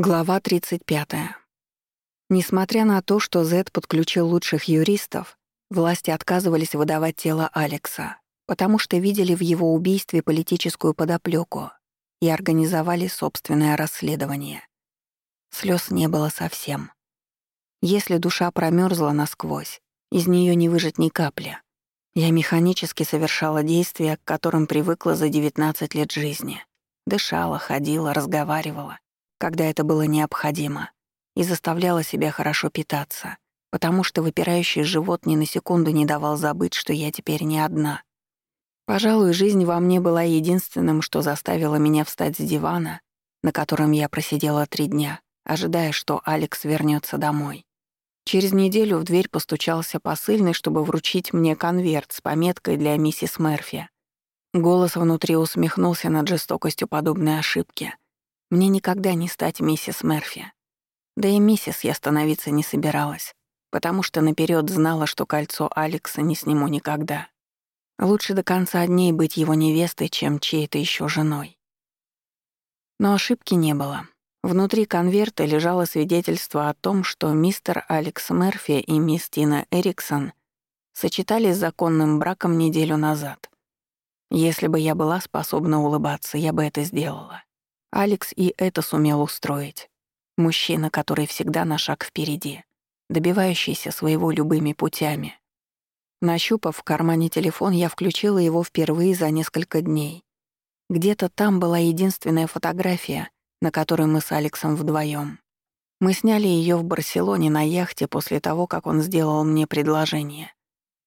Глава 35. Несмотря на то, что Зед подключил лучших юристов, власти отказывались выдавать тело Алекса, потому что видели в его убийстве политическую подоплёку и организовали собственное расследование. Слез не было совсем. Если душа промерзла насквозь, из нее не выжать ни капли. Я механически совершала действия, к которым привыкла за 19 лет жизни. Дышала, ходила, разговаривала когда это было необходимо, и заставляла себя хорошо питаться, потому что выпирающий живот ни на секунду не давал забыть, что я теперь не одна. Пожалуй, жизнь во мне была единственным, что заставило меня встать с дивана, на котором я просидела три дня, ожидая, что Алекс вернется домой. Через неделю в дверь постучался посыльный, чтобы вручить мне конверт с пометкой для миссис Мерфи. Голос внутри усмехнулся над жестокостью подобной ошибки — мне никогда не стать миссис Мерфи. Да и миссис я становиться не собиралась, потому что наперед знала, что кольцо Алекса не сниму никогда. Лучше до конца дней быть его невестой, чем чьей-то еще женой. Но ошибки не было. Внутри конверта лежало свидетельство о том, что мистер Алекс Мерфи и мисс Тина Эриксон сочетались законным браком неделю назад. Если бы я была способна улыбаться, я бы это сделала. Алекс и это сумел устроить. Мужчина, который всегда на шаг впереди, добивающийся своего любыми путями. Нащупав в кармане телефон, я включила его впервые за несколько дней. Где-то там была единственная фотография, на которой мы с Алексом вдвоем. Мы сняли ее в Барселоне на яхте после того, как он сделал мне предложение.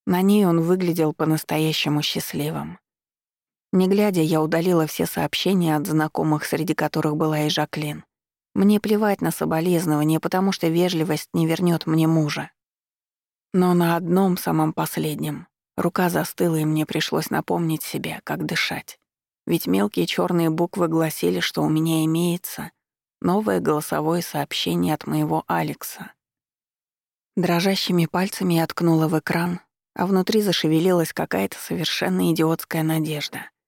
На ней он выглядел по-настоящему счастливым. Не глядя, я удалила все сообщения от знакомых, среди которых была и Жаклин. Мне плевать на соболезнования, потому что вежливость не вернет мне мужа. Но на одном, самом последнем, рука застыла, и мне пришлось напомнить себе, как дышать. Ведь мелкие черные буквы гласили, что у меня имеется новое голосовое сообщение от моего Алекса. Дрожащими пальцами я ткнула в экран, а внутри зашевелилась какая-то совершенно идиотская надежда —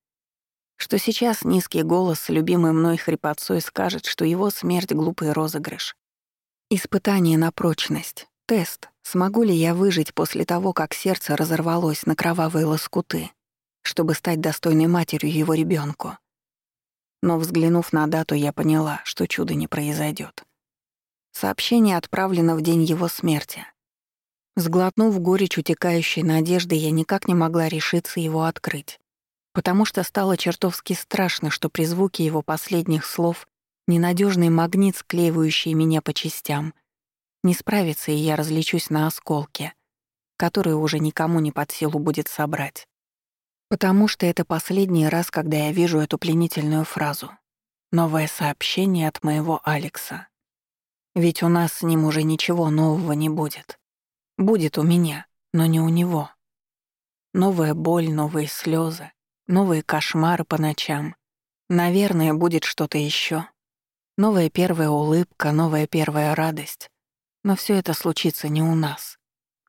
что сейчас низкий голос, любимый мной хрипотцой, скажет, что его смерть — глупый розыгрыш. Испытание на прочность. Тест. Смогу ли я выжить после того, как сердце разорвалось на кровавые лоскуты, чтобы стать достойной матерью его ребенку? Но взглянув на дату, я поняла, что чудо не произойдет. Сообщение отправлено в день его смерти. Сглотнув горечь утекающей надежды, я никак не могла решиться его открыть потому что стало чертовски страшно, что при звуке его последних слов ненадежный магнит, склеивающий меня по частям, не справится, и я различусь на осколке, который уже никому не под силу будет собрать. Потому что это последний раз, когда я вижу эту пленительную фразу. Новое сообщение от моего Алекса. Ведь у нас с ним уже ничего нового не будет. Будет у меня, но не у него. Новая боль, новые слезы, Новые кошмары по ночам. Наверное, будет что-то еще. Новая первая улыбка, новая первая радость. Но все это случится не у нас.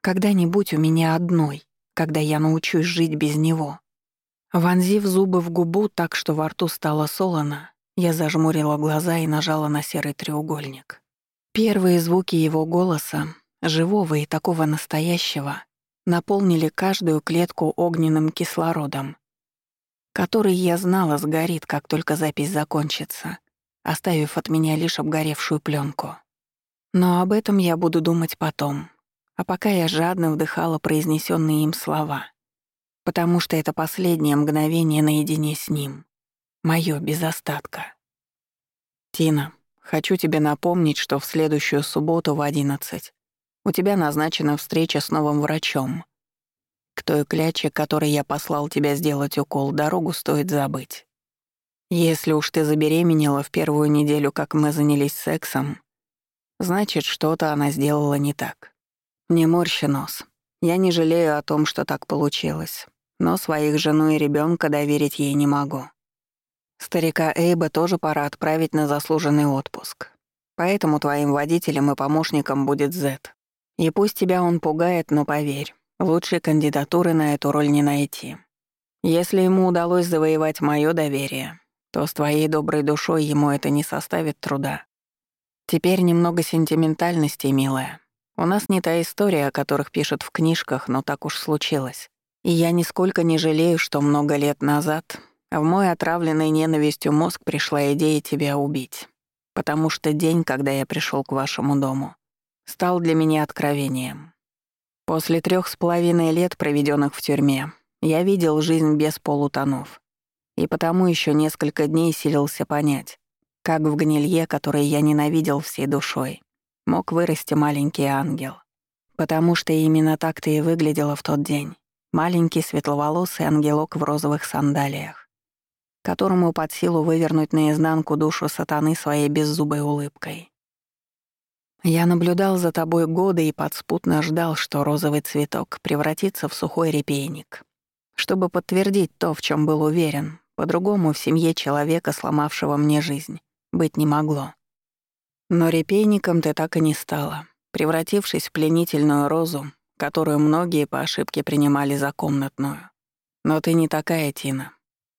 Когда-нибудь у меня одной, когда я научусь жить без него. Вонзив зубы в губу так, что во рту стало солоно, я зажмурила глаза и нажала на серый треугольник. Первые звуки его голоса, живого и такого настоящего, наполнили каждую клетку огненным кислородом, который, я знала, сгорит, как только запись закончится, оставив от меня лишь обгоревшую пленку. Но об этом я буду думать потом, а пока я жадно вдыхала произнесенные им слова, потому что это последнее мгновение наедине с ним, моё без остатка. «Тина, хочу тебе напомнить, что в следующую субботу в одиннадцать у тебя назначена встреча с новым врачом», к той кляче, которой я послал тебя сделать укол, дорогу стоит забыть. Если уж ты забеременела в первую неделю, как мы занялись сексом, значит, что-то она сделала не так. Не морщи нос. Я не жалею о том, что так получилось, но своих жену и ребенка доверить ей не могу. Старика Эйба тоже пора отправить на заслуженный отпуск. Поэтому твоим водителем и помощником будет Зет. И пусть тебя он пугает, но поверь, Лучшей кандидатуры на эту роль не найти. Если ему удалось завоевать моё доверие, то с твоей доброй душой ему это не составит труда. Теперь немного сентиментальности, милая. У нас не та история, о которых пишут в книжках, но так уж случилось. И я нисколько не жалею, что много лет назад в мой отравленный ненавистью мозг пришла идея тебя убить. Потому что день, когда я пришел к вашему дому, стал для меня откровением. После трех с половиной лет, проведенных в тюрьме, я видел жизнь без полутонов. И потому еще несколько дней силился понять, как в гнилье, которое я ненавидел всей душой, мог вырасти маленький ангел. Потому что именно так ты и выглядела в тот день. Маленький светловолосый ангелок в розовых сандалиях, которому под силу вывернуть наизнанку душу сатаны своей беззубой улыбкой. Я наблюдал за тобой годы и подспутно ждал, что розовый цветок превратится в сухой репейник. Чтобы подтвердить то, в чем был уверен, по-другому в семье человека, сломавшего мне жизнь, быть не могло. Но репейником ты так и не стала, превратившись в пленительную розу, которую многие по ошибке принимали за комнатную. Но ты не такая, Тина.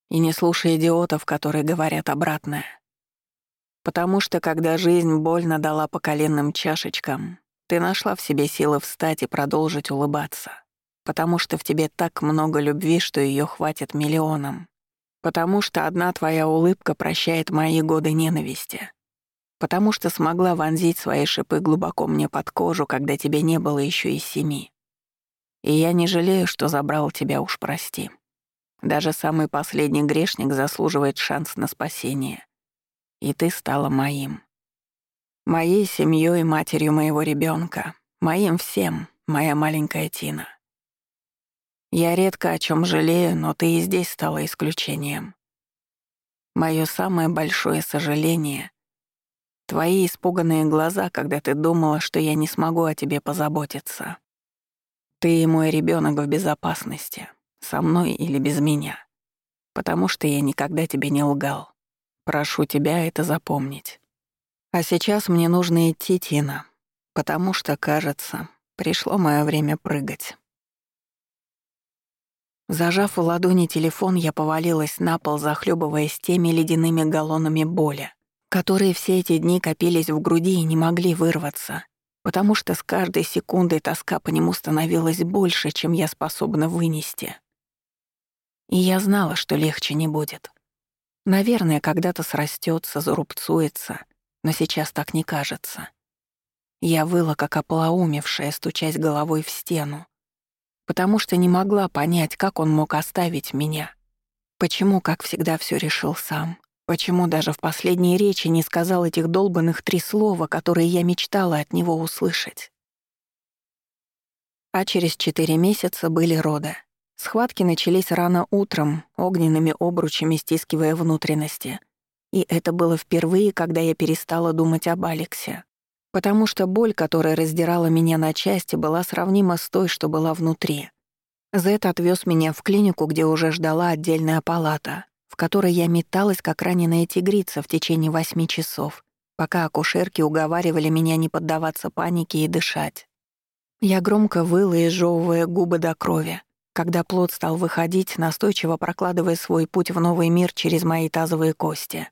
И не слушай идиотов, которые говорят обратное. Потому что, когда жизнь больно дала по коленным чашечкам, ты нашла в себе силы встать и продолжить улыбаться. Потому что в тебе так много любви, что ее хватит миллионам. Потому что одна твоя улыбка прощает мои годы ненависти потому что смогла вонзить свои шипы глубоко мне под кожу, когда тебе не было еще и семи. И я не жалею, что забрал тебя, уж прости. Даже самый последний грешник заслуживает шанс на спасение. И ты стала моим. Моей семьей матерью моего ребенка, моим всем, моя маленькая Тина. Я редко о чем жалею, но ты и здесь стала исключением. Мое самое большое сожаление Твои испуганные глаза, когда ты думала, что я не смогу о тебе позаботиться. Ты и мой ребенок в безопасности, со мной или без меня. Потому что я никогда тебе не лгал. Прошу тебя это запомнить. А сейчас мне нужно идти, Тина, потому что, кажется, пришло мое время прыгать. Зажав в ладони телефон, я повалилась на пол, захлебываясь теми ледяными галлонами боли, которые все эти дни копились в груди и не могли вырваться, потому что с каждой секундой тоска по нему становилась больше, чем я способна вынести. И я знала, что легче не будет. Наверное, когда-то срастется, зарубцуется, но сейчас так не кажется. Я выла, как оплоумевшая, стучась головой в стену, потому что не могла понять, как он мог оставить меня. Почему, как всегда, все решил сам. Почему даже в последней речи не сказал этих долбанных три слова, которые я мечтала от него услышать? А через четыре месяца были роды. Схватки начались рано утром, огненными обручами стискивая внутренности. И это было впервые, когда я перестала думать об Алексе. Потому что боль, которая раздирала меня на части, была сравнима с той, что была внутри. Зет отвез меня в клинику, где уже ждала отдельная палата в которой я металась, как раненая тигрица в течение восьми часов, пока акушерки уговаривали меня не поддаваться панике и дышать. Я громко выла, изжевывая губы до крови, когда плод стал выходить, настойчиво прокладывая свой путь в новый мир через мои тазовые кости.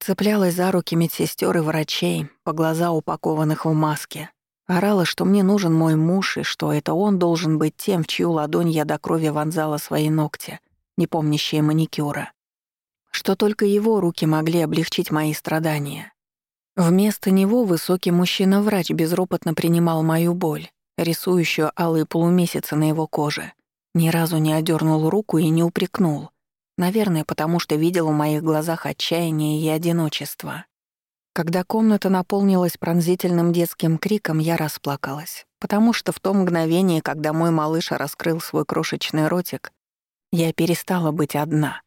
Цеплялась за руки медсестер и врачей, по глаза упакованных в маске. Орала, что мне нужен мой муж и что это он должен быть тем, в чью ладонь я до крови вонзала свои ногти, не помнящие маникюра. Что только его руки могли облегчить мои страдания. Вместо него высокий мужчина-врач безропотно принимал мою боль, рисующую алые полумесяцы на его коже. Ни разу не одернул руку и не упрекнул. Наверное, потому что видел в моих глазах отчаяние и одиночество. Когда комната наполнилась пронзительным детским криком, я расплакалась, потому что в то мгновение, когда мой малыш раскрыл свой крошечный ротик, я перестала быть одна.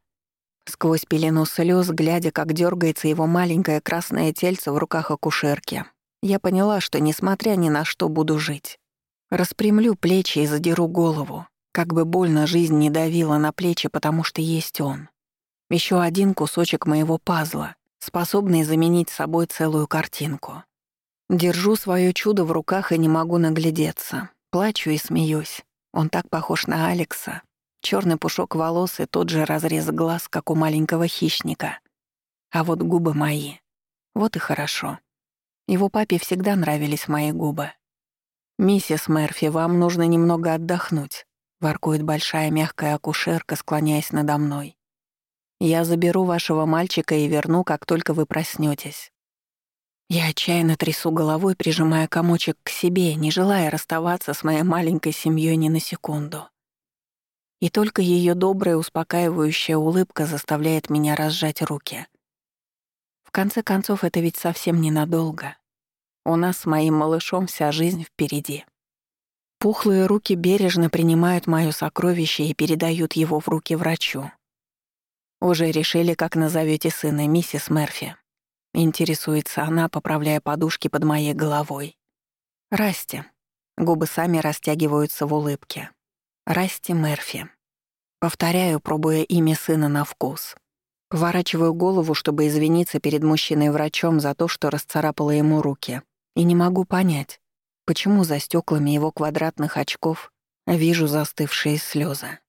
Сквозь пелену слез, глядя, как дергается его маленькое красное тельце в руках акушерки, я поняла, что, несмотря ни на что, буду жить. Распрямлю плечи и задеру голову, как бы больно жизнь не давила на плечи, потому что есть он. Еще один кусочек моего пазла, способный заменить собой целую картинку. Держу свое чудо в руках и не могу наглядеться. Плачу и смеюсь. Он так похож на Алекса, Черный пушок волос и тот же разрез глаз, как у маленького хищника. А вот губы мои. Вот и хорошо. Его папе всегда нравились мои губы. «Миссис Мерфи, вам нужно немного отдохнуть», — воркует большая мягкая акушерка, склоняясь надо мной. «Я заберу вашего мальчика и верну, как только вы проснётесь». Я отчаянно трясу головой, прижимая комочек к себе, не желая расставаться с моей маленькой семьей ни на секунду. И только ее добрая, успокаивающая улыбка заставляет меня разжать руки. В конце концов, это ведь совсем ненадолго. У нас с моим малышом вся жизнь впереди. Пухлые руки бережно принимают моё сокровище и передают его в руки врачу. «Уже решили, как назовете сына, миссис Мерфи?» Интересуется она, поправляя подушки под моей головой. «Расти». Губы сами растягиваются в улыбке. «Расти Мерфи». Повторяю, пробуя имя сына на вкус. Поворачиваю голову, чтобы извиниться перед мужчиной-врачом за то, что расцарапала ему руки. И не могу понять, почему за стеклами его квадратных очков вижу застывшие слезы.